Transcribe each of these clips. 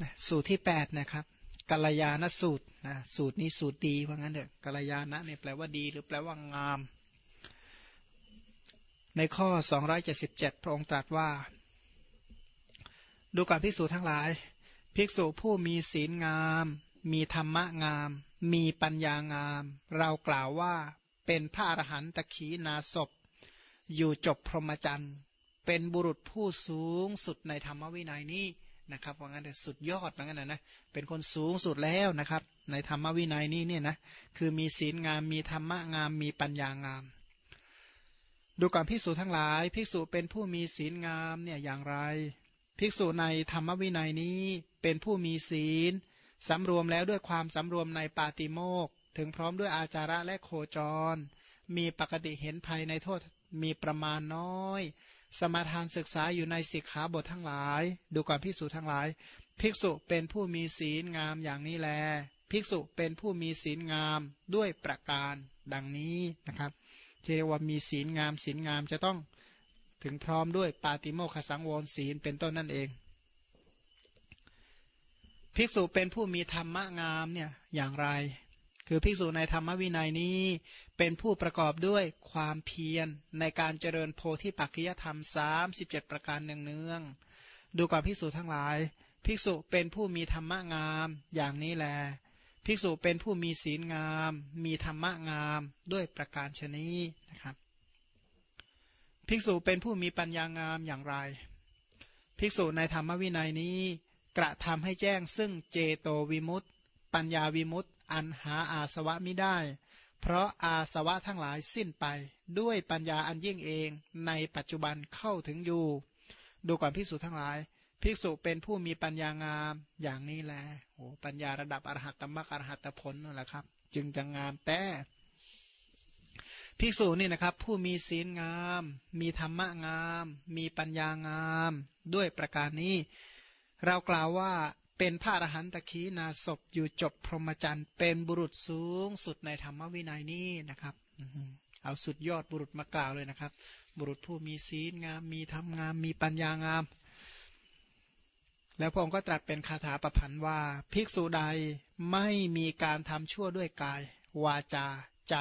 นะสูตรที่8นะครับกัลยาณสูตรนะสูตรนี้สูตรดีว่างั้นเถอะกัลยาณเนี่ยแปลว่าดี หรือแปลว่างาม ในข้อ 277 พระองค์ตรัสว่า ดูก่อนภิกษุทั้งหลาย ภิกษุผู้มีศีลงาม มีธรรมะงาม มีปัญญางาม เรากล่าวว่าเป็นพระอรหันตขีนาศพ อยู่จบพรหมจรรย์ เป็นบุรุษผู้สูงสุดในธรรมวินัยนี้ นะครับว่างั้นสุดยอดว่างั้นนะเป็นคนสูงสุดแล้วนะครับ ในธรรมวินัยนี้เนี่ยนะคือมีศีลงามมีธรรมะงามมีปัญญางาม ดูก่อนภิกษุทั้งหลาย ภิกษุเป็นผู้มีศีลงามเนี่ยอย่างไร ภิกษุในธรรมวินัยนี้เป็นผู้มีศีลสำรวมแล้วด้วยความสำรวมในปาติโมกถึงพร้อมด้วยอาจาระและโคจร มีปกติเห็นภัยในโทษมีประมาณน้อย สมาทานศึกษาอยู่ในสิกขาบททั้งหลาย ดูก่อนภิกษุทั้งหลาย ภิกษุเป็นผู้มีศีลงามอย่างนี้แล ภิกษุเป็นผู้มีศีลงามด้วยประการดังนี้นะครับที่เรียกว่ามีศีลงามศีลงามจะต้องถึงพร้อมด้วยปาติโมคสังวรศีลเป็นต้นนั่นเอง ภิกษุเป็นผู้มีธรรมะงามเนี่ยอย่างไร คือภิกษุในธรรมวินัยนี้ เป็นผู้ประกอบด้วยความเพียรในการเจริญโพธิปัจจยธรรม 37 ประการเนืองๆดูก่อนภิกษุทั้งหลาย ภิกษุเป็นผู้มีธรรมะงามอย่างนี้แล ภิกษุเป็นผู้มีศีลงาม มีธรรมะงามด้วยประการชนีนะครับ ภิกษุเป็นผู้มีปัญญางามอย่างไร ภิกษุในธรรมวินัยนี้กระทำให้แจ้งซึ่งเจโตวิมุตติปัญญาวิมุตติ อันหาอาสวะไม่ได้ เพราะอาสวะทั้งหลายสิ้นไป ด้วยปัญญาอันยิ่งเองในปัจจุบันเข้าถึงอยู่ ดูก่อนภิกษุทั้งหลาย ภิกษุเป็นผู้มีปัญญางามอย่างนี้แหละโอ้ปัญญาระดับอรหัตตมรรคอรหัตผลนั่นแหละครับ จึงจะงามแต่ภิกษุนี่นะครับผู้มีศีลงาม มีธรรมะงาม มีปัญญางาม ด้วยประการนี้ เรากล่าวว่า เป็นพระอรหันตขีนาศพอยู่จบพรหมจรรย์ เป็นบุรุษสูงสุดในธรรมวินัยนี้นะครับเอาสุดยอดบุรุษมากล่าวเลยนะครับ บุรุษผู้มีศีลงามมีธรรมงาม มีปัญญางาม แล้วพระองค์ก็ตรัสเป็นคาถาประพันธ์ว่า ภิกษุใดไม่มีการทำชั่วด้วยกาย วาจา ใจ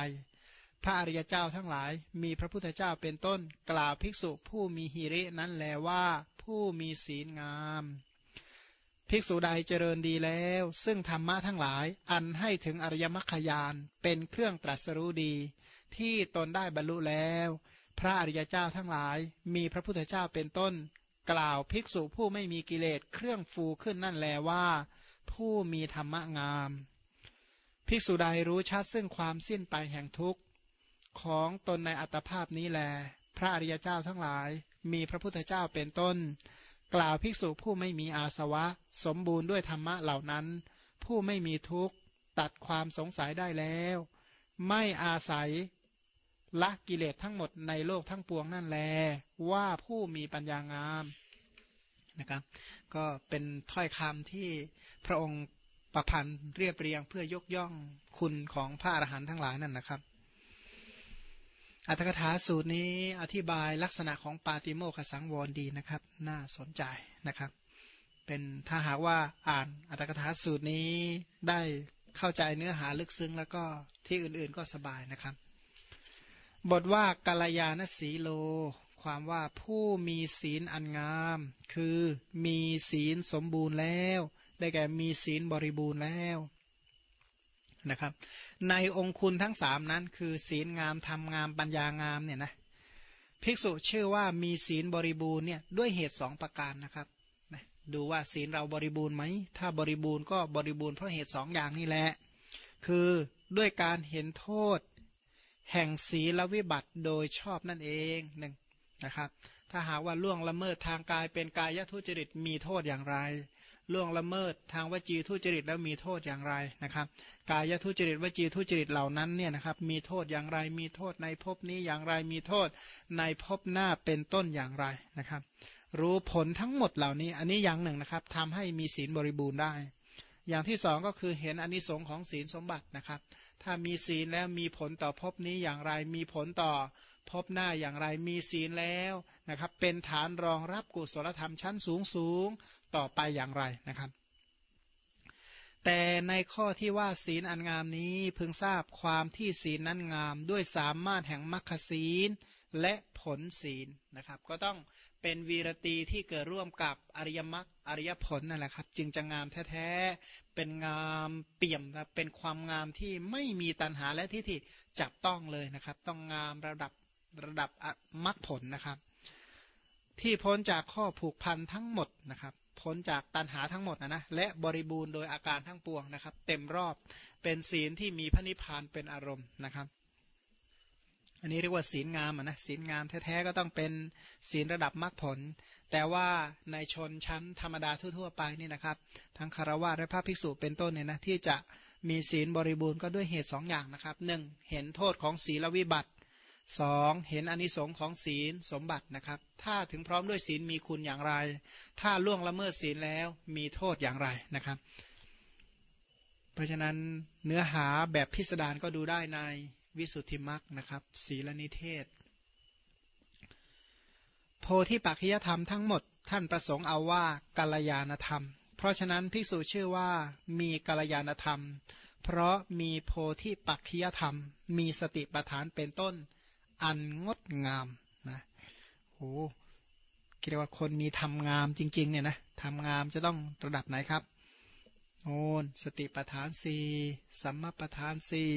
พระอริยเจ้าทั้งหลาย มีพระพุทธเจ้าเป็นต้นกล่าวภิกษุผู้มีหิรินั้นแลว่าผู้มีศีลงาม ภิกษุใดเจริญดีแล้ว ซึ่งธรรมะทั้งหลาย อันให้ถึงอริยมรรคยานเป็นเครื่องตรัสรู้ดี ที่ตนได้บรรลุแล้ว พระอริยเจ้าทั้งหลาย มีพระพุทธเจ้าเป็นต้น กล่าวภิกษุผู้ไม่มีกิเลสเครื่องฟูขึ้นนั่นแลว่า ผู้มีธรรมะงาม ภิกษุใดรู้ชัดซึ่งความสิ้นไปแห่งทุกข์ ของตนในอัตภาพนี้แล พระอริยเจ้าทั้งหลาย มีพระพุทธเจ้าเป็นต้น กล่าวภิกษุผู้ไม่มีอาสวะ สมบูรณ์ด้วยธรรมะเหล่านั้น ผู้ไม่มีทุกข์ตัดความสงสัยได้แล้ว ไม่อาศัยละกิเลสทั้งหมดในโลกทั้งปวงนั่นแล ว่าผู้มีปัญญางามนะครับ ก็เป็นถ้อยคำที่พระองค์ประพันธ์เรียบเรียงเพื่อยกย่องคุณของพระอรหันต์ทั้งหลายนั่นนะครับ อัตถกถาสูตรนี้อธิบายลักษณะของปาติโมขสังวรดีนะครับ น่าสนใจนะครับ เป็นถ้าหากว่าอ่านอัตถกถาสูตรนี้ได้เข้าใจเนื้อหาลึกซึ้งแล้วก็ที่อื่นๆก็สบายนะครับ บทว่ากาลยานสีโล ความว่าผู้มีศีลอันงาม คือมีศีลสมบูรณ์แล้ว ได้แก่มีศีลบริบูรณ์แล้ว นะครับ ในองคุณทั้งสามนั้น คือศีลงามทำงามปัญญางามเนี่ยนะภิกษุชื่อว่ามีศีลบริบูรณ์เนี่ยด้วยเหตุสองประการนะครับดูว่าศีลเราบริบูรณ์ไหม ถ้าบริบูรณ์ก็บริบูรณ์เพราะเหตุสองอย่างนี่แหละ คือด้วยการเห็นโทษ แห่งศีลวิบัติโดยชอบนั่นเองหนึ่งนะครับ ถ้าหากว่าล่วงละเมิดทางกายเป็นกายทุจริตมีโทษอย่างไร ล่วงละเมิดทางวจีทุจริตแล้วมีโทษอย่างไรนะครับ กายทุจริตวจีทุจริตเหล่านั้นเนี่ยนะครับมีโทษอย่างไรมีโทษในภพนี้อย่างไรมีโทษในภพหน้าเป็นต้นอย่างไรนะครับ รู้ผลทั้งหมดเหล่านี้อันนี้อย่างหนึ่งนะครับทำให้มีศีลบริบูรณ์ได้ อย่างที่สองก็คือเห็นอนนิสงค์ของศีลสมบัตินะครับ ถ้ามีศีลแล้วมีผลต่อภพนี้อย่างไรมีผลต่อภพหน้าอย่างไรมีศีลแล้วนะครับ เป็นฐานรองรับกุศลธรรมชั้นสูงสูง ต่อไปอย่างไรนะครับ แต่ในข้อที่ว่าศีลอันงามนี้พึงทราบความที่ศีลนั้นงาม ด้วยสามารถแห่งมรรคศีลและผลศีลนะครับ ก็ต้องเป็นวีรตีที่เกิดร่วมกับอริยมรรคอริยผลนั่นแหละครับ จึงจะงามแท้ๆเป็นงามเปี่ยมนะเป็นความงามที่ไม่มีตัณหาและทิฏฐิจับต้องเลยนะครับ ต้องงามระดับระดับมรรคผลนะครับ ที่พ้นจากข้อผูกพันทั้งหมดนะครับ พ้นจากตันหาทั้งหมดนะนะและบริบูรณ์โดยอาการทั้งปวงนะครับ เต็มรอบเป็นศีลที่มีพระนิพพานเป็นอารมณ์นะครับ อันนี้เรียกว่าศีลงามนะศีลงามแท้ๆก็ต้องเป็นศีลระดับมรรคผล แต่ว่าในชนชั้นธรรมดาทั่วๆไปนี่นะครับ ทั้งคารวะและพระภิกษุเป็นต้นเนี่ยนะที่จะมีศีลบริบูรณ์ก็ด้วยเหตุสองอย่างนะครับหนึ่งเห็นโทษของศีลวิบัติ สองเห็นอนิสงค์ของศีลสมบัตินะครับ ถ้าถึงพร้อมด้วยศีลมีคุณอย่างไร ถ้าล่วงละเมิดศีลแล้วมีโทษอย่างไรนะครับ เพราะฉะนั้นเนื้อหาแบบพิสดารก็ดูได้ในวิสุทธิมรรคนะครับ ศีลนิเทศ โพธิปัจจยธรรมทั้งหมดท่านประสงค์เอาว่ากัลยาณธรรม เพราะฉะนั้นภิกษุชื่อว่ามีกัลยาณธรรม เพราะมีโพธิปัจจยธรรม มีสติปัฏฐานเป็นต้น อันงดงามนะโอ้เรียกว่าคนมีทำงามจริง ๆ เนี่ยนะทำงามจะต้องระดับไหนครับโอนสติปทานสี่สัมมาปทานสี่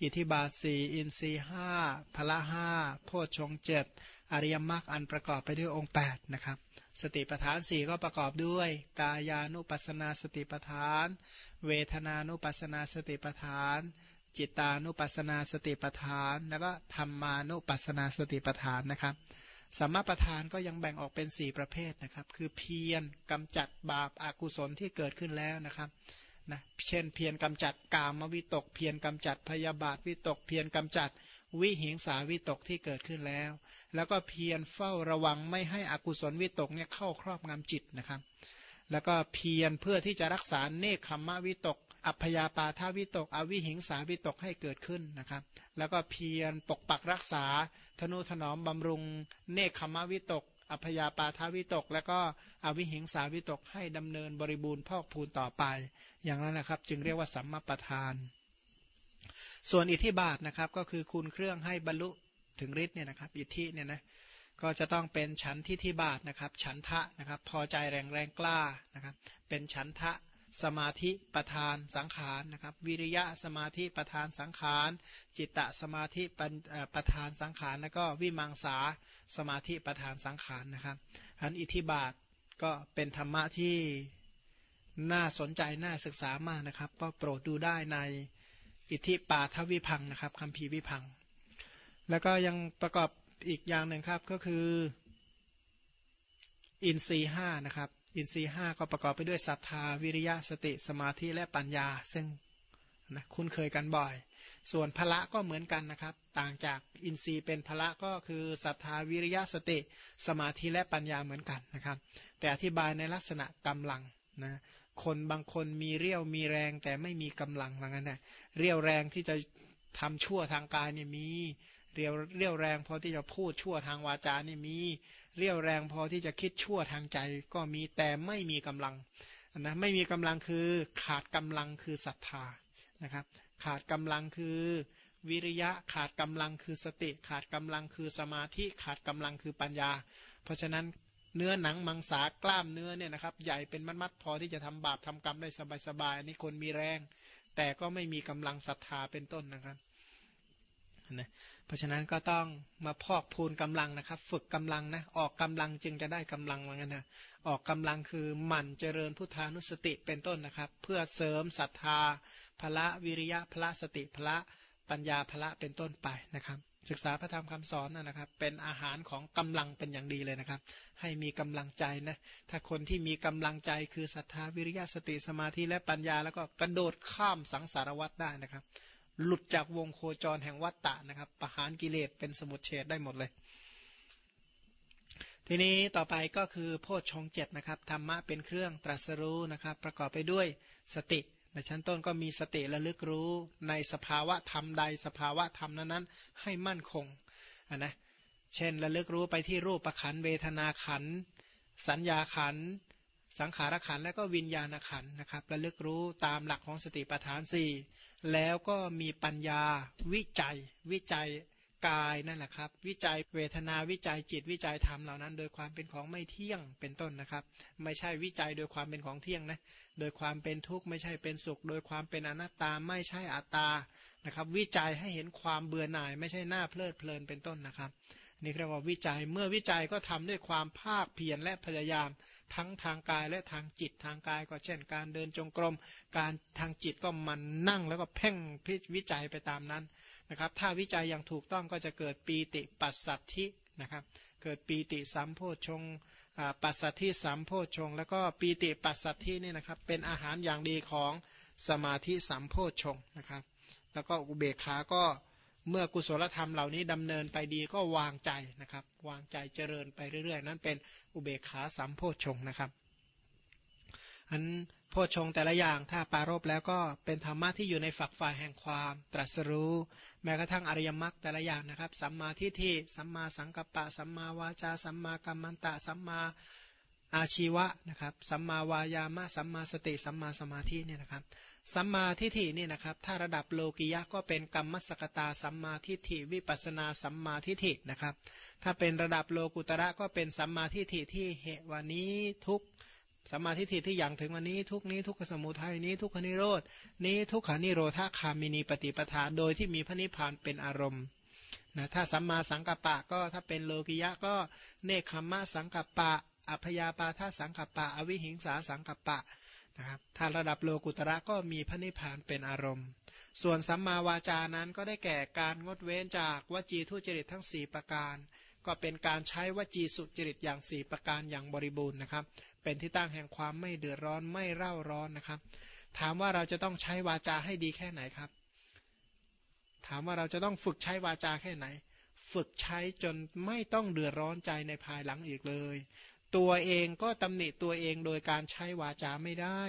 อิทิบาสี่อินรีห้าพละห้าโพชฌงเจ็ดอริยมรรคอันประกอบไปด้วยองค์8นะครับ สติปทานสี่ก็ประกอบด้วย กายานุปัสนาสติปทาน เวทนานุปัสนาสติปทาน จิตานุปัสนาสติปทาน แล้วก็ธรรมานุปัสนาสติปทานนะครับสัมมาประธานก็ยังแบ่งออกเป็น 4 ประเภทนะครับ คือเพียรกำจัดบาปอากุศลที่เกิดขึ้นแล้วนะครับนะเช่นเพียรกำจัดกามวิตก เพียรกำจัดพยาบาทวิตก เพียรกำจัดวิหิงสาวิตกที่เกิดขึ้นแล้ว แล้วก็เพียรเฝ้าระวังไม่ให้อกุศลวิตกเนี่ยเข้าครอบงำจิตนะครับ แล้วก็เพียรเพื่อที่จะรักษาเนคขมมะวิตก อัพยาปาทาวิตก อวิหิงสาวิตกให้เกิดขึ้นนะครับ แล้วก็เพียรปกปักรักษา ธนุถนอมบำรุง เนคขมวิตก อัพยาปาทาวิตก แล้วก็อวิหิงสาวิตกให้ดำเนินบริบูรณ์พอกพูนต่อไป อย่างนั้นนะครับ จึงเรียกว่าสัมมาประธาน ส่วนอิทธิบาทนะครับก็คือคุณเครื่องให้บรรลุถึงฤทธิ์เนี่ยนะครับอิทธิเนี่ยนะก็จะต้องเป็นฉันทิฐิบาทนะครับ ฉันทะนะครับ พอใจแรงแรงกล้านะครับ เป็นฉันทะ สมาธิประธานสังขารนะครับ วิริยะสมาธิประธานสังขาร จิตตสมาธิประธานสังขาร แล้วก็วิมังสาสมาธิประธานสังขารนะครับอันอิทธิบาทก็เป็นธรรมะที่น่าสนใจน่าศึกษามากนะครับ ก็โปรดดูได้ในอิทธิปาทวิพังนะครับคำพีวิพัง แล้วก็ยังประกอบอีกอย่างหนึ่งครับก็คืออินทรีห้านะครับ อินทรีห้าก็ประกอบไปด้วยศรัทธาวิริยะสติสมาธิและปัญญา ซึ่งนะคุ้นเคยกันบ่อย ส่วนพละก็เหมือนกันนะครับ ต่างจากอินทรีย์เป็นพละก็คือศรัทธาวิริยะสติ สมาธิและปัญญาเหมือนกันนะครับ แต่อธิบายในลักษณะกำลังนะคนบางคนมีเรี่ยวมีแรงแต่ไม่มีกำลังเหมือนกันนะเรี่ยวแรงที่จะทำชั่วทางกายเนี่ยมีเรียวเรี่ยวแรงพอที่จะพูดชั่วทางวาจานี่มี เรี่ยวแรงพอที่จะคิดชั่วทางใจก็มีแต่ไม่มีกำลังนะไม่มีกำลังคือขาดกำลังคือศรัทธานะครับ ขาดกำลังคือวิริยะขาดกำลังคือสติ ขาดกำลังคือสมาธิขาดกำลังคือปัญญา เพราะฉะนั้นเนื้อหนังมังสากล้ามเนื้อเนี่ยนะครับ ใหญ่เป็นมัดๆพอที่จะทำบาปทำกรรมได้สบายๆอันนี้คนมีแรง แต่ก็ไม่มีกำลังศรัทธาเป็นต้นนะครับ นะเพราะฉะนั้นก็ต้องมาพอกพูนกำลังนะครับ ฝึกกำลังนะออกกำลังจึงจะได้กำลังเหมือนกันนะออกกำลังคือหมั่นเจริญพุทธานุสติเป็นต้นนะครับ เพื่อเสริมศรัทธาพละวิริยะพละสติพละปัญญาพละเป็นต้นไปนะครับ ศึกษาพระธรรมคำสอนนะครับ เป็นอาหารของกำลังเป็นอย่างดีเลยนะครับ ให้มีกำลังใจนะถ้าคนที่มีกำลังใจคือศรัทธาวิริยะสติสมาธิและปัญญา แล้วก็กระโดดข้ามสังสารวัฏได้นะครับ หลุดจากวงโคจรแห่งวัตตะนะครับ ประหารกิเลสเป็นสมุทเฉดได้หมดเลย ทีนี้ต่อไปก็คือโพชฌงเจ็ดนะครับธรรมะเป็นเครื่องตรัสรู้นะครับ ประกอบไปด้วยสติในชั้นต้นก็มีสติระลึกรู้ในสภาวะธรรมใดสภาวะธรรมนั้นๆ ให้มั่นคงะนะเช่นระลึกรู้ไปที่รูปประขันเวทนาขันสัญญาขันสังขารขันและก็วิญญาณขันนะครับระลึกรู้ตามหลักของสติปัฏฐานสี่ แล้วก็มีปัญญาวิจัย วิจัยกายนั่นแหละครับ วิจัยเวทนาวิจัยจิตวิจัยธรรมเหล่านั้น โดยความเป็นของไม่เที่ยงเป็นต้นนะครับ ไม่ใช่วิจัยโดยความเป็นของเที่ยงนะโดยความเป็นทุกข์ไม่ใช่เป็นสุข โดยความเป็นอนัตตาไม่ใช่อัตตานะครับ วิจัยให้เห็นความเบื่อหน่าย ไม่ใช่หน้าเพลิดเพลินเป็นต้นนะครับ นี่เรียกว่าวิจัยเมื่อวิจัยก็ทำด้วยความภาคเพียรและพยายาม ทั้งทางกายและทางจิตทางกายก็เช่น การเดินจงกรม การทางจิตก็มันนั่งแล้วก็เพ่งพิวิจัยไปตามนั้นนะครับ ถ้าวิจัยอย่างถูกต้องก็จะเกิดปีติปัสสัทธินะครับ เกิดปีติสัมโพชงปัสสัทธิสัมโพชง แล้วก็ปีติปัสสัทธินี่นะครับ เป็นอาหารอย่างดีของสมาธิสัมโพชงนะครับ แล้วก็อุเบกขาก็ เมื่อกุศลธรรมเหล่านี้ดำเนินไปดีก็วางใจนะครับ วางใจเจริญไปเรื่อยๆ นั้นเป็นอุเบกขาสัมโพชงนะครับอันโพชงแต่ละอย่างถ้าปารบแล้วก็เป็นธรรมะที่อยู่ในฝักฝ่ายแห่งความตรัสรู้ แม้กระทั่งอริยมรรคแต่ละอย่างนะครับ สัมมาทิฏฐิสัมมาสังกัปปะ สัมมาวาจา สัมมากัมมันตะ สัมมา อาชีวะนะครับ สัมมาวายามะ สัมมาสติ สัมมาสมาธิเนี่ยนะครับ สัมมาทิฏฐินี่นะครับ ถ้าระดับโลกิยะก็เป็นกรรมสกตา สัมมาทิฏฐิ วิปัสนาสัมมาทิฏฐินะครับ ถ้าเป็นระดับโลกุตระก็เป็นสัมมาทิฏฐิที่เหตุวันนี้ทุกสัมมาทิฏฐิที่อย่างถึงวันนี้ทุกนี้ทุกขสมุทัยนี้ทุกขนิโรดนี้ทุกขานิโรธาคามินีปฏิปทาโดยที่มีพระนิพพานเป็นอารมณ์นะถ้าสัมมาสังกัปปะก็ถ้าเป็นโลกิยะก็เนคขมมะสังกัปปะ อัพยาปาทาสังกัปปะ อวิหิงสาสังกัปปะนะครับถ้าระดับโลกุตระก็มีพระนิพพานเป็นอารมณ์ ส่วนสัมมาวาจานั้นก็ได้แก่การงดเว้นจากวจีทุจริตทั้ง 4 ประการ ก็เป็นการใช้วจีสุจริตอย่าง 4 ประการอย่างบริบูรณ์นะครับ เป็นที่ตั้งแห่งความไม่เดือดร้อนไม่เร่าร้อนนะครับ ถามว่าเราจะต้องใช้วาจาให้ดีแค่ไหนครับ ถามว่าเราจะต้องฝึกใช้วาจาแค่ไหน ฝึกใช้จนไม่ต้องเดือดร้อนใจในภายหลังอีกเลย ตัวเองก็ตำหนิตัวเองโดยการใช้วาจาไม่ได้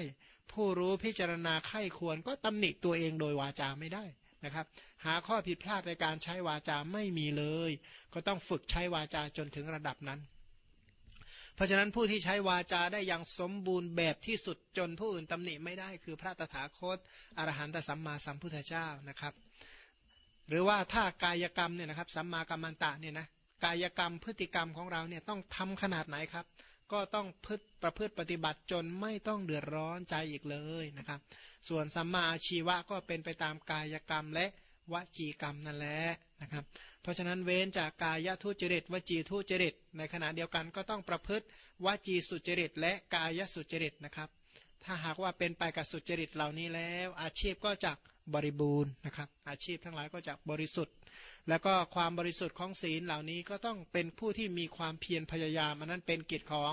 ผู้รู้พิจารณาไข้ควรก็ตำหนิตัวเองโดยวาจาไม่ได้นะครับ หาข้อผิดพลาดในการใช้วาจาไม่มีเลย ก็ต้องฝึกใช้วาจาจนถึงระดับนั้น เพราะฉะนั้นผู้ที่ใช้วาจาได้อย่างสมบูรณ์แบบที่สุดจนผู้อื่นตำหนิไม่ได้คือพระตถาคตอรหันตสัมมาสัมพุทธเจ้านะครับ หรือว่าถ้ากายกรรมเนี่ยนะครับสัมมากัมมันตะเนี่ยนะ กายกรรมพฤติกรรมของเราเนี่ยต้องทำขนาดไหนครับ ก็ต้องพึประพฤติปฏิบัติจนไม่ต้องเดือดร้อนใจอีกเลยนะครับ ส่วนสัมมาอาชีวะก็เป็นไปตามกายกรรมและวจีกรรมนั่นแหละนะครับ เพราะฉะนั้นเว้นจากกายทุจริตวจีทุจริต ในขณะเดียวกันก็ต้องประพฤติวจีสุจริต และกายสุจริตนะครับ ถ้าหากว่าเป็นไปกับสุจริตเหล่านี้แล้ว อาชีพก็จะบริบูรณ์นะครับ อาชีพทั้งหลายก็จะบริสุทธิ์ แล้วก็ความบริสุทธิ์ของศีลเหล่านี้ก็ต้องเป็นผู้ที่มีความเพียรพยายามอันนั้นเป็นกิจของ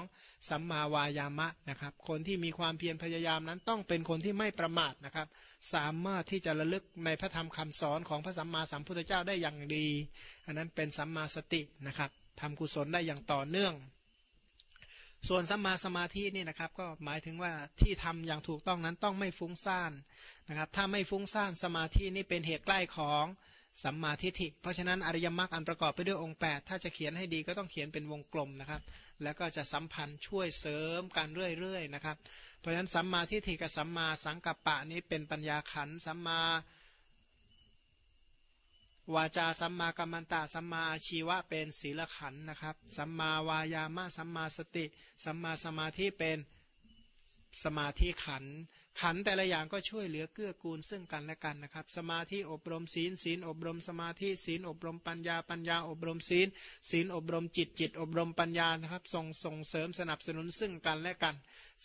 สัมมาวายามะนะครับ คนที่มีความเพียรพยายามนั้นต้องเป็นคนที่ไม่ประมาทนะครับ สามารถที่จะระลึกในพระธรรมคำสอนของพระสัมมาสัมพุทธเจ้าได้อย่างดี อันนั้นเป็นสัมมาสตินะครับทำกุศลได้อย่างต่อเนื่อง ส่วนสัมมาสมาธินี่นะครับ ก็หมายถึงว่าที่ทำอย่างถูกต้องนั้นต้องไม่ฟุ้งซ่านนะครับ ถ้าไม่ฟุ้งซ่านสมาธินี่เป็นเหตุใกล้ของ สัมมาทิฏฐิ เพราะฉะนั้นอริยมรรคอันประกอบไปด้วยองค์ 8 ถ้าจะเขียนให้ดีก็ต้องเขียนเป็นวงกลมนะครับ แล้วก็จะสัมพันธ์ช่วยเสริมกันเรื่อยๆนะครับ เพราะฉะนั้นสัมมาทิฏฐิกับสัมมาสังกัปปะนี้เป็นปัญญาขันสัมมาวาจาสัมมากัมมันตะสัมมาชีวะเป็นศีลขันนะครับ สัมมาวายามะสัมมาสติ สัมมาสมาธิเป็นสมาธิขัน ขันแต่ละอย่างก็ช่วยเหลือเกื้อกูลซึ่งกันและกันนะครับ สมาธิอบรมศีลศีลอบรมสมาธิศีลอบรมปัญญาปัญญาอบรมศีลศีลอบรมจิตจิตอบรมปัญญานะครับส่งส่งเสริมสนับสนุนซึ่งกันและกัน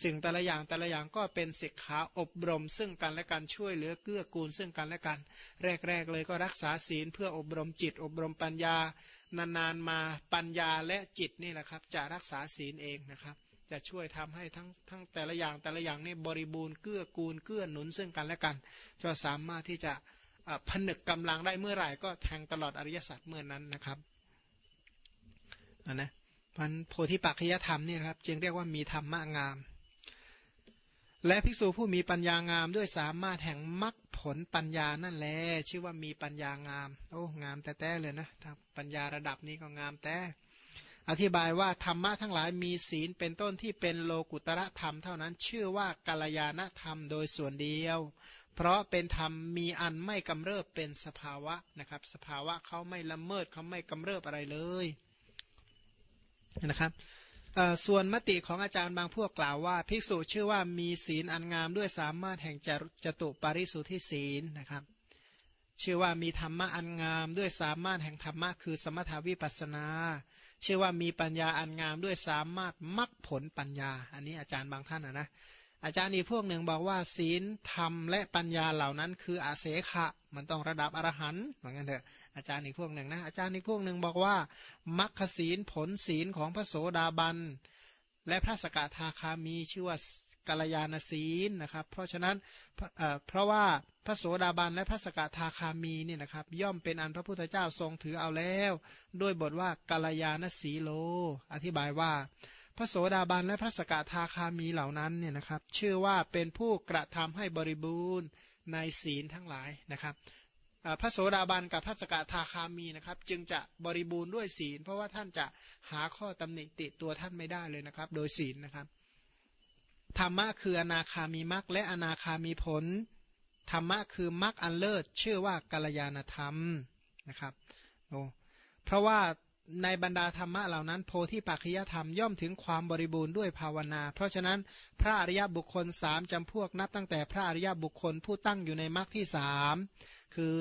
สิ่งแต่ละอย่างแต่ละอย่างก็เป็นศิกขาอบรม ซึ่งกันและกันช่วยเหลือเกื้อกูลซึ่งกันและกัน แรกๆเลยก็รักษาศีลเพื่ออบรมจิตอบรมปัญญานานๆมาปัญญาและจิตนี่แหละครับจะรักษาศีลเองนะครับ จะช่วยทำให้ทั้งทั้งแต่ละอย่างแต่ละอย่างนี่บริบูรณ์เกื้อกูลเกื้อหนุนซึ่งกันและกัน ก็สามารถที่จะผนึกกำลังได้เมื่อไหร่ก็แทงตลอดอริยสัจเมื่อนั้นนะครับนนะพันโพธิปัจจยธรรมนี่ครับจึงเรียกว่ามีธรรมะงาม และภิกษุผู้มีปัญญางามด้วยสามารถแห่งมรรคผลปัญญานั่นแหละชื่อว่ามีปัญญางาม โอ้งามแต่แต่เลยนะถ้าปัญญาระดับนี้ก็งามแต่ อธิบายว่าธรรมะทั้งหลายมีศีลเป็นต้นที่เป็นโลกุตระธรรมเท่านั้นชื่อว่ากัลยาณธรรมโดยส่วนเดียว เพราะเป็นธรรมมีอันไม่กำเริบเป็นสภาวะนะครับ สภาวะเขาไม่ละเมิดเขาไม่กำเริบอะไรเลยนะครับส่วนมติของอาจารย์บางพวกกล่าวว่า ภิกษุชื่อว่ามีศีลอันงามด้วยสามารถแห่งจตุปาริสุทธิศีลนะครับชื่อว่ามีธรรมะอันงามด้วยสามารถแห่งธรรมะคือสมถาวิปัสนา ชื่อว่ามีปัญญาอันงามด้วยสามารถมักผลปัญญา อันนี้อาจารย์บางท่านนะนะอาจารย์อีกพวกหนึ่งบอกว่าศีลธรรมและปัญญาเหล่านั้น คืออาเสขะ มันต้องระดับอรหันต์เหมือนกันเถอะอาจารย์อีกพวกหนึ่งนะอาจารย์อีกพวกหนึ่งบอกว่ามัคคศีลผลศีลของพระโสดาบันและพระสกทาคามีชื่อว่ากัลยาณศีลนะครับ เพราะฉะนั้นเพราะว่า พระโสดาบันและพระสกทาคามีเนี่ยนะครับย่อมเป็นอันพระพุทธเจ้าทรงถือเอาแล้ว ด้วยบทว่ากัลยาณสีโล อธิบายว่า พระโสดาบันและพระสกทาคามีเหล่านั้นเนี่ยนะครับชื่อว่าเป็นผู้กระทำให้บริบูรณ์ในศีลทั้งหลายนะครับพระโสดาบันกับพระสกทาคามีนะครับ จึงจะบริบูรณ์ด้วยศีล เพราะว่าท่านจะหาข้อตำหนิติตัวท่านไม่ได้เลยนะครับ โดยศีลนะครับธรรมะคืออนาคามีมรรคและอนาคามีผล ธรรมะคือมรรคอันเลิศชื่อว่ากัลยาณธรรมนะครับโอเพราะว่าในบรรดาธรรมะเหล่านั้น โพธิปัจจยธรรมย่อมถึงความบริบูรณ์ด้วยภาวนา เพราะฉะนั้นพระอริยบุคคลสามจำพวกนับตั้งแต่พระอริยบุคคลผู้ตั้งอยู่ในมรรคที่สามคือ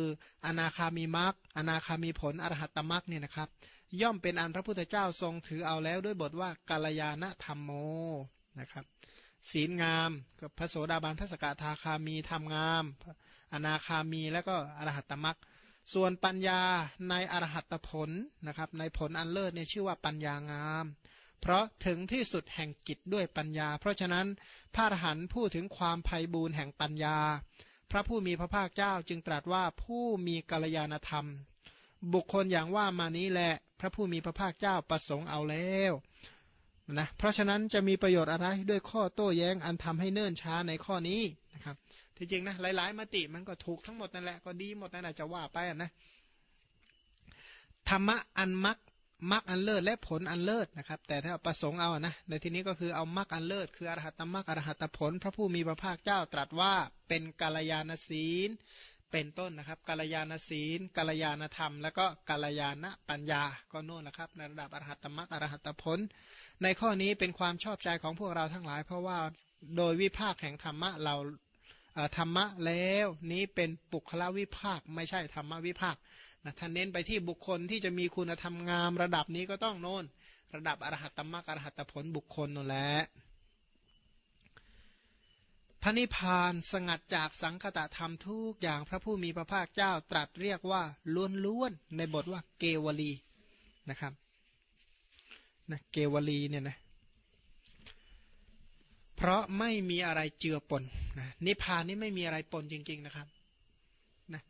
อนาคามีมรรคอนาคามีผลอรหัตตมรรคเนี่ยนะครับ ย่อมเป็นอันพระพุทธเจ้าทรงถือเอาแล้วด้วยบทว่ากัลยาณธรรมโมนะครับ ศีลงามกับพระโสดาบันพระสกทาคามีทำงาม อนาคามีแล้วก็อรหัตตมรักส่วนปัญญาในอรหัตผลนะครับ ในผลอันเลิศเนี่ยชื่อว่าปัญญางาม เพราะถึงที่สุดแห่งกิจด้วยปัญญา เพราะฉะนั้นพระอรหันต์พูดถึงความไพ่บูรณ์แห่งปัญญา พระผู้มีพระภาคเจ้าจึงตรัสว่าผู้มีกัลยาณธรรม บุคคลอย่างว่ามานี้แหละ พระผู้มีพระภาคเจ้าประสงค์เอาแล้ว นะเพราะฉะนั้นจะมีประโยชน์อะไรด้วยข้อโต้แย้งอันทำให้เนิ่นช้าในข้อนี้นะครับที่จริงนะหลาย ๆมติมันก็ถูกทั้งหมดนั่นแหละก็ดีหมดนั่นแหละจะว่าไปนะธรรมะอันมักมักอันเลิศและผลอันเลิศนะครับ แต่ถ้าประสงค์เอานะในที่นี้ก็คือเอามักอันเลิศคืออรหัตมักอรหัตผล พระผู้มีพระภาคเจ้าตรัสว่าเป็นกาลยานศีล เป็นต้นนะครับกาลยานศีลกาลยานธรรม แล้วก็กาลยานปัญญาก็โน่นนะครับในระดับอรหัตมักอรหัตผล ในข้อนี้เป็นความชอบใจของพวกเราทั้งหลาย เพราะว่าโดยวิภาคแห่งธรรมะเราธรรมะแล้วนี้เป็นปุคละวิภาคไม่ใช่ธรรมะวิภาคนะท่านเน้นไปที่บุคคลที่จะมีคุณธรรมงาม ระดับนี้ก็ต้องโน่นระดับอรหัตตมรรคอรหัตผลบุคคลนั่นแหละ พระนิพพานสงัดจากสังคตะธรรมทุกอย่างพระผู้มีพระภาคเจ้าตรัสเรียกว่าล้วนๆในบทว่าเกวลีนะครับนะเกวลีเนี่ยนะเพราะไม่มีอะไรเจือปนนะนิพพานนี่ไม่มีอะไรปนจริง ๆนะครับนะ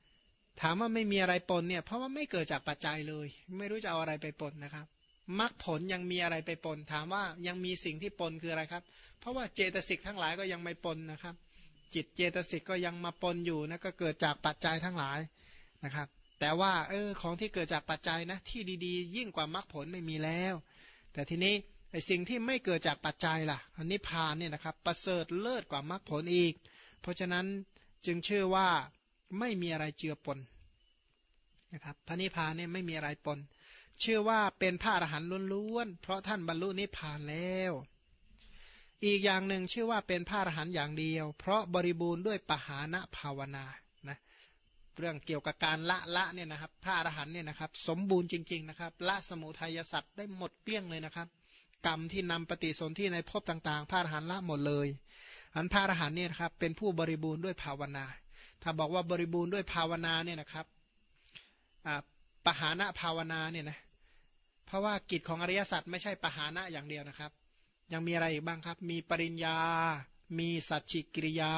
ถามว่าไม่มีอะไรปนเนี่ยเพราะว่าไม่เกิดจากปัจจัยเลย ไม่รู้จะเอาอะไรไปปนนะครับ มรรคผลยังมีอะไรไปปน ถามว่ายังมีสิ่งที่ปนคืออะไรครับ เพราะว่าเจตสิกทั้งหลายก็ยังไม่ปนนะครับ จิตเจตสิกก็ยังมาปนอยู่นะก็เกิดจากปัจจัยทั้งหลายนะครับ แต่ว่าเออของที่เกิดจากปัจจัยนะที่ดีๆ ยิ่งกว่ามรรคผลไม่มีแล้ว แต่ทีนี้ไอสิ่งที่ไม่เกิดจากปัจจัยล่ะอนิพพานเนี่ยนะครับ ประเสริฐเลิศกว่ามรรคผลอีก เพราะฉะนั้นจึงเชื่อว่าไม่มีอะไรเจือปนนะครับพระนิพพานเนี่ยไม่มีอะไรปนเชื่อว่าเป็นพระอรหันต์ล้วนๆ เพราะท่านบรรลุนิพพานแล้ว อีกอย่างหนึ่งชื่อว่าเป็นพระอรหันต์อย่างเดียว เพราะบริบูรณ์ด้วยปหานะภาวนา นะ เรื่องเกี่ยวกับการละละเนี่ยนะครับ พระอรหันเนี่ยนะครับ สมบูรณ์จริง ๆนะครับ ละสมุทัยสัตว์ได้หมดเกลี้ยงเลยนะครับ กรรมที่นำปฏิสนธิในภพต่างๆ พระอรหันละหมดเลย อันพระอรหันเนี่ยครับเป็นผู้บริบูรณ์ด้วยภาวนา ถ้าบอกว่าบริบูรณ์ด้วยภาวนาเนี่ยนะครับ ปหานะภาวนาเนี่ยนะเพราะว่ากิจของอริยสัจไม่ใช่ปหานะอย่างเดียวนะครับ ยังมีอะไรอีกบ้างครับ มีปริญญา มีสัจฉิกิริยา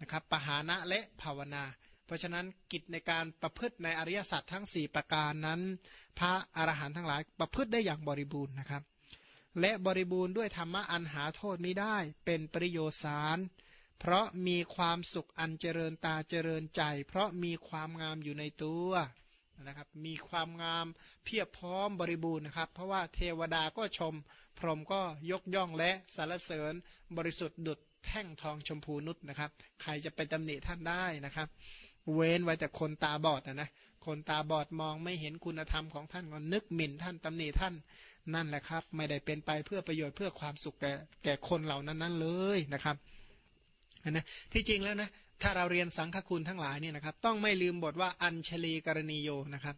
นะครับปหานะและภาวนา เพราะฉะนั้นกิจในการประพฤติในอริยสัจทั้ง 4 ประการนั้น พระอรหันต์ทั้งหลายประพฤติได้อย่างบริบูรณ์นะครับ และบริบูรณ์ด้วยธรรมะอันหาโทษไม่ได้เป็นปริโยสารเพราะมีความสุขอันเจริญตาเจริญใจ เพราะมีความงามอยู่ในตัว นะครับ มีความงามเพียบพร้อมบริบูรณ์นะครับ เพราะว่าเทวดาก็ชม พรหมก็ยกย่องและสรรเสริญ บริสุทธิ์ดุดแท่งทองชมพูนุษนะครับ ใครจะไปตำหนิท่านได้นะครับ เว้นไว้แต่คนตาบอดนะนะ คนตาบอดมองไม่เห็นคุณธรรมของท่านก็นึกหมิ่นท่านตำหนิท่านนั่นแหละครับ ไม่ได้เป็นไปเพื่อประโยชน์เพื่อความสุขแก่แก่คนเหล่านั้นนั้นเลยนะครับนะที่จริงแล้วนะ ถ้าเราเรียนสังฆคุณทั้งหลายเนี่ยนะครับ ต้องไม่ลืมบทว่าอัญชลีกรณีโยนะครับ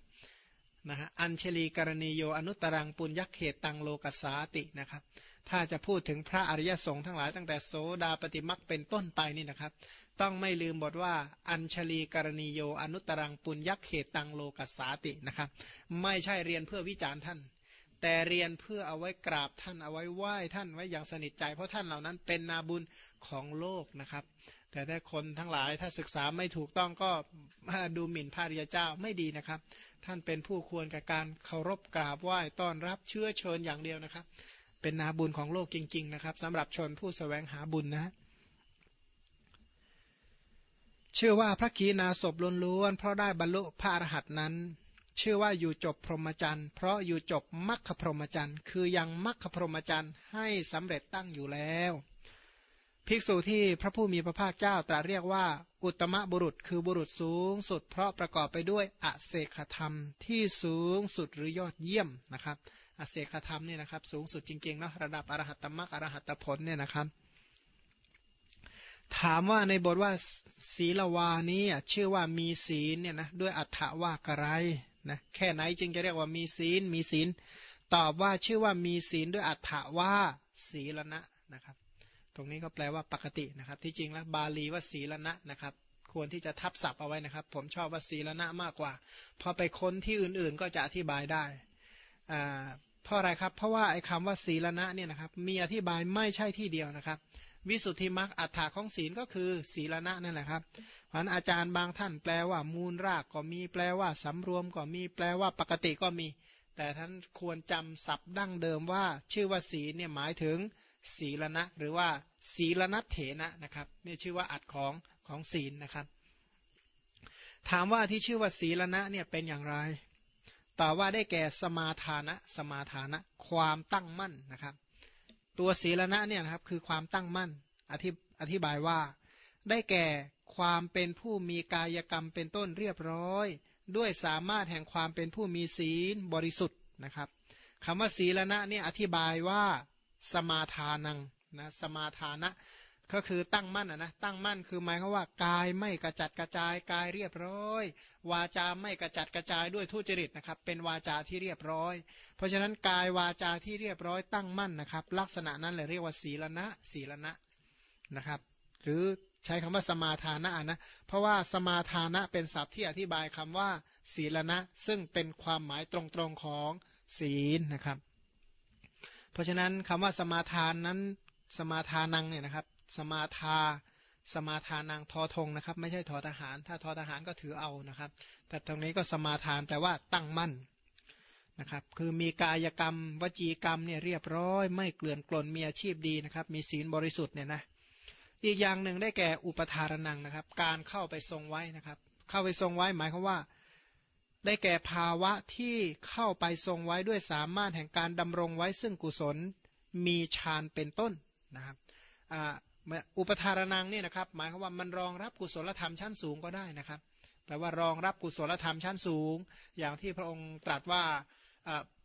นะฮะอัญชลีกรณีโยอนุตรังปุญยักเขตตังโลกสาตินะครับ ถ้าจะพูดถึงพระอริยสงฆ์ทั้งหลายตั้งแต่โสดาปฏิมักเป็นต้นไปนี่นะครับ ต้องไม่ลืมบทว่าอัญชลีกรณีโยอนุตรังปุญยักเขตตังโลกสาตินะครับ ไม่ใช่เรียนเพื่อวิจารณ์ท่าน แต่เรียนเพื่อเอาไว้กราบท่านเอาไว้ไหว้ท่านไว้อย่างสนิทใจ เพราะท่านเหล่านั้นเป็นนาบุญของโลกนะครับ แต่ถ้าคนทั้งหลายถ้าศึกษาไม่ถูกต้องก็ดูหมิ่นพระริยเจ้าไม่ดีนะครับ ท่านเป็นผู้ควรกับการเคารพกราบไหว้ต้อนรับเชื้อเชิญอย่างเดียวนะครับ เป็นนาบุญของโลกจริง ๆ นะครับสำหรับชนผู้สแสวงหาบุญนะเชื่อว่าพระขีณาสพล้วนๆเพราะได้บรรลุพระอรหันต์นั้นเชื่อว่าอยู่จบพรหมจรรย์ เพราะอยู่จบมรรคพรหมจรรย์ คือยังมรรคพรหมจรรย์ให้สำเร็จตั้งอยู่แล้ว ภิกษุที่พระผู้มีพระภาคเจ้าตรัสเรียกว่า อุตมะบุรุษคือบุรุษสูงสุด เพราะประกอบไปด้วยอเศขธรรมที่สูงสุดหรือยอดเยี่ยมนะครับ อเศขธรรมเนี่ยนะครับ สูงสุดจริงๆเนาะระดับอรหัตตมรรคอรหัตผลเนี่ยนะครับ ถามว่าในบทว่าศีลวานี้ชื่อว่ามีศีลเนี่ยนะด้วยอัฏฐว่ากระไรนะแค่ไหนจึงจะเรียกว่ามีศีลมีศีล ตอบว่าชื่อว่ามีศีลด้วยอัฏฐว่าศีลนะนะครับ ตรงนี้ก็แปลว่าปกตินะครับ ที่จริงแล้วบาลีว่าศีลณะนะครับ ควรที่จะทับศัพท์เอาไว้นะครับ ผมชอบว่าศีลณะมากกว่าพอไปค้นที่อื่นๆก็จะอธิบายได้อ่าเพราะอะไรครับเพราะว่าไอ้คำว่าศีลณะเนี่ยนะครับมีอธิบายไม่ใช่ที่เดียวนะครับ วิสุทธิมรรคอัฏฐาของศีลก็คือศีลณะนั่นแหละครับเพราะอาจารย์บางท่านแปลว่ามูลรากก็มีแปลว่าสำรวมก็มีแปลว่าปกติก็มี แต่ท่านควรจำศัพท์ดั้งเดิมว่า ชื่อว่าศีลเนี่ยหมายถึง ศีลนะหรือว่าศีลนัตเถนะนะครับนี่ชื่อว่าอัดของของศีลนะครับ ถามว่าที่ชื่อว่าศีลนะเนี่ยเป็นอย่างไรตอบว่าได้แก่สมาทานะสมาทานะความตั้งมั่นนะครับ ตัวศีลนะเนี่ยนะครับคือความตั้งมั่นอธิอธิบายว่า ได้แก่ความเป็นผู้มีกายกรรมเป็นต้นเรียบร้อย ด้วยสามารถแห่งความเป็นผู้มีศีลบริสุทธิ์นะครับคำว่าศีลนะเนี่ยอธิบายว่า สมาทานังนะสมาทานะก็คือตั้งมั่นนะตั้งมั่นคือหมายความว่ากายไม่กระจัดกระจายกายเรียบร้อย วาจาไม่กระจัดกระจายด้วยทุจริตนะครับ เป็นวาจาที่เรียบร้อย เพราะฉะนั้นกายวาจาที่เรียบร้อยตั้งมั่นนะครับ ลักษณะนั้นเลยเรียกว่าศีลนะศีลนะนะครับ หรือใช้คำว่าสมาทานะนะเพราะว่าสมาทานะเป็นศัพท์ที่อธิบายคำว่า ศีลนะซึ่งเป็นความหมายตรงๆของศีลนะครับ เพราะฉะนั้นคำว่าสมาทานนั้นสมาทานังเนี่ยนะครับ สมาทา สมาทานังทอทงนะครับ ไม่ใช่ทอทหาร ถ้าทอทหารก็ถือเอานะครับ แต่ตรงนี้ก็สมาทานแปลว่าตั้งมั่นนะครับคือมีกายกรรม วจีกรรมเนี่ยเรียบร้อย ไม่เกลื่อนกลนมีอาชีพดีนะครับ มีศีลบริสุทธิ์เนี่ยนะอีกอย่างหนึ่งได้แก่อุปทารนังนะครับ การเข้าไปทรงไว้นะครับ เข้าไปทรงไว้หมายความว่า ได้แก่ภาวะที่เข้าไปทรงไว้ด้วยสามารถแห่งการดำรงไว้ซึ่งกุศลมีฌานเป็นต้นนะครับอุปทารนังเนี่ยนะครับ หมายความว่ามันรองรับกุศลธรรมชั้นสูงก็ได้นะครับแปลว่ารองรับกุศลธรรมชั้นสูง อย่างที่พระองค์ตรัสว่า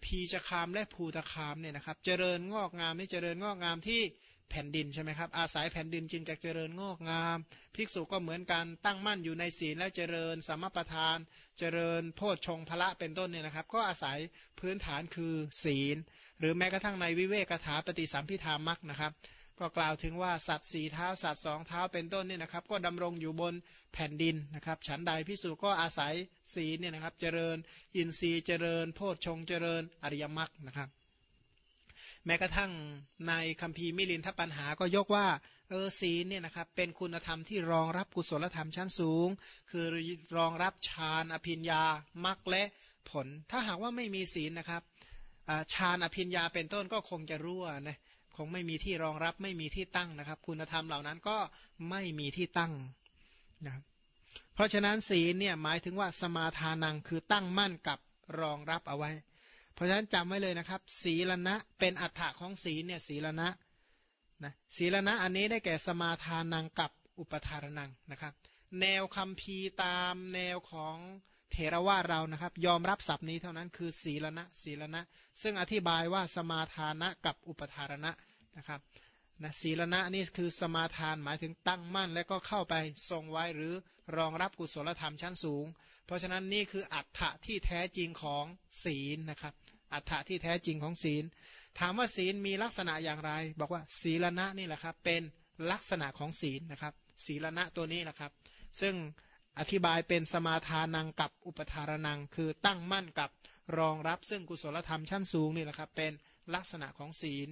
พีจคามและภูตคามเนี่ยนะครับ เจริญงอกงามนี่เจริญงอกงามที่ แผ่นดินใช่ไหมครับอาศัยแผ่นดินจึงจะเจริญงอกงาม ภิกษุก็เหมือนกันตั้งมั่นอยู่ในศีลและเจริญสมประทาน เจริญโพชฌงพระเป็นต้นเนี่ยนะครับ ก็อาศัยพื้นฐานคือศีล หรือแม้กระทั่งในวิเวกถาปฏิสัมพิธามักนะครับ ก็กล่าวถึงว่าสัตว์สี่เท้าสัตว์สองเท้าเป็นต้นเนี่ยนะครับ ก็ดำรงอยู่บนแผ่นดินนะครับฉันใดพิสูจก็อาศัยศีลเนี่ยนะครับ เจริญอินทรีย์เจริญ โพชฌงเจริญอริยมรรคนะครับ แม้กระทั่งในคัมภีร์มิลินทปัญหาก็ยกว่าเออศีลเนี่ยนะครับเป็นคุณธรรมที่รองรับกุศลธรรมชั้นสูง คือรองรับฌานอภิญญามรรคและผล ถ้าหากว่าไม่มีศีลนะครับฌานอภิญญาเป็นต้นก็คงจะรั่วนะคงไม่มีที่รองรับไม่มีที่ตั้งนะครับ คุณธรรมเหล่านั้นก็ไม่มีที่ตั้งนะครับเพราะฉะนั้นศีลเนี่ยหมายถึงว่าสมาทานังคือตั้งมั่นกับรองรับเอาไว้ เพราะฉะนั้นจำไว้เลยนะครับ ศีลณะเป็นอัฏฐะของศีลเนี่ยศีลณะนะศีลณะอันนี้ได้แก่สมาทานังกับอุปทานนังนะครับ แนวคำพีตามแนวของเทรวาเรานะครับ ยอมรับศัพท์นี้เท่านั้นคือศีลณะศีลณะ ซึ่งอธิบายว่าสมาทานะกับอุปทานนะนะครับนะศีลณะนี่คือสมาทานหมายถึงตั้งมั่น และก็เข้าไปทรงไว้หรือรองรับกุศลธรรมชั้นสูง เพราะฉะนั้นนี่คืออัฏฐะที่แท้จริงของศีลนะครับ อัฏฐะที่แท้จริงของศีล ถามว่าศีลมีลักษณะอย่างไร บอกว่าศีลณะนี่แหละครับ เป็นลักษณะของศีลนะครับ ศีลณะตัวนี้แหละครับ ซึ่งอธิบายเป็นสมาทานังกับอุปทารนัง คือตั้งมั่นกับรองรับซึ่งกุศลธรรมชั้นสูงนี่แหละครับ เป็นลักษณะของศีล